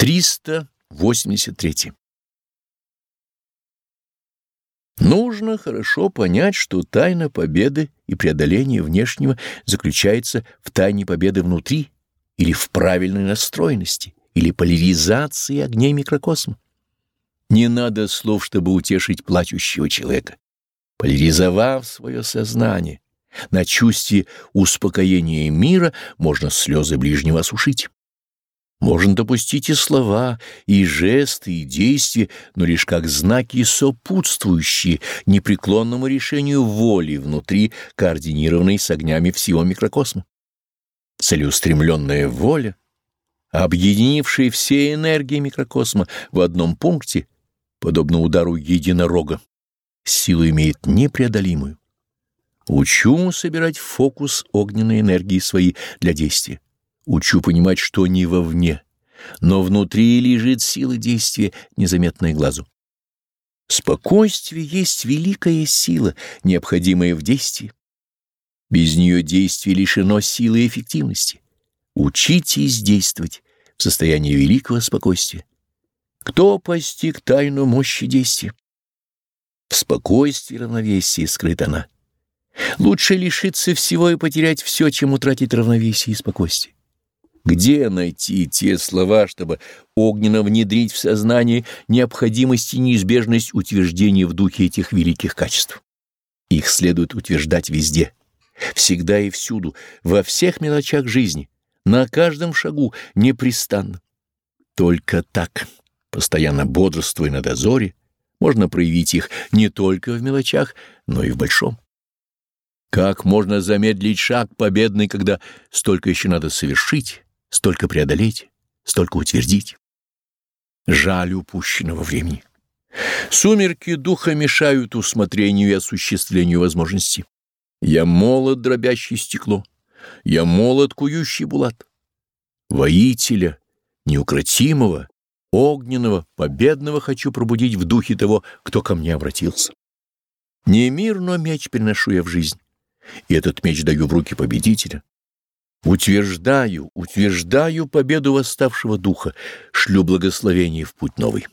383. Нужно хорошо понять, что тайна победы и преодоления внешнего заключается в тайне победы внутри или в правильной настроенности, или поляризации огней микрокосма. Не надо слов, чтобы утешить плачущего человека. Поляризовав свое сознание, на чувстве успокоения мира можно слезы ближнего осушить. Можно допустить и слова, и жесты, и действия, но лишь как знаки сопутствующие непреклонному решению воли внутри, координированной с огнями всего микрокосма. Целеустремленная воля, объединившая все энергии микрокосма в одном пункте, подобно удару единорога, силу имеет непреодолимую. Учу собирать фокус огненной энергии своей для действия. Учу понимать, что не вовне, но внутри лежит сила действия, незаметная глазу. Спокойствие есть великая сила, необходимая в действии. Без нее действие лишено силы и эффективности. Учитесь действовать в состоянии великого спокойствия. Кто постиг тайну мощи действия? В спокойствии и равновесии скрыта она. Лучше лишиться всего и потерять все, чем утратить равновесие и спокойствие. Где найти те слова, чтобы огненно внедрить в сознание необходимость и неизбежность утверждения в духе этих великих качеств? Их следует утверждать везде, всегда и всюду, во всех мелочах жизни, на каждом шагу, непрестанно. Только так, постоянно бодрствуя на дозоре, можно проявить их не только в мелочах, но и в большом. Как можно замедлить шаг победный, когда столько еще надо совершить, столько преодолеть, столько утвердить. Жаль упущенного времени. Сумерки духа мешают усмотрению и осуществлению возможностей. Я молод, дробящий стекло. Я молод, кующий булат. Воителя, неукротимого, огненного, победного хочу пробудить в духе того, кто ко мне обратился. Не мир, но меч приношу я в жизнь, и этот меч даю в руки победителя. Утверждаю, утверждаю победу восставшего духа, шлю благословение в путь новый.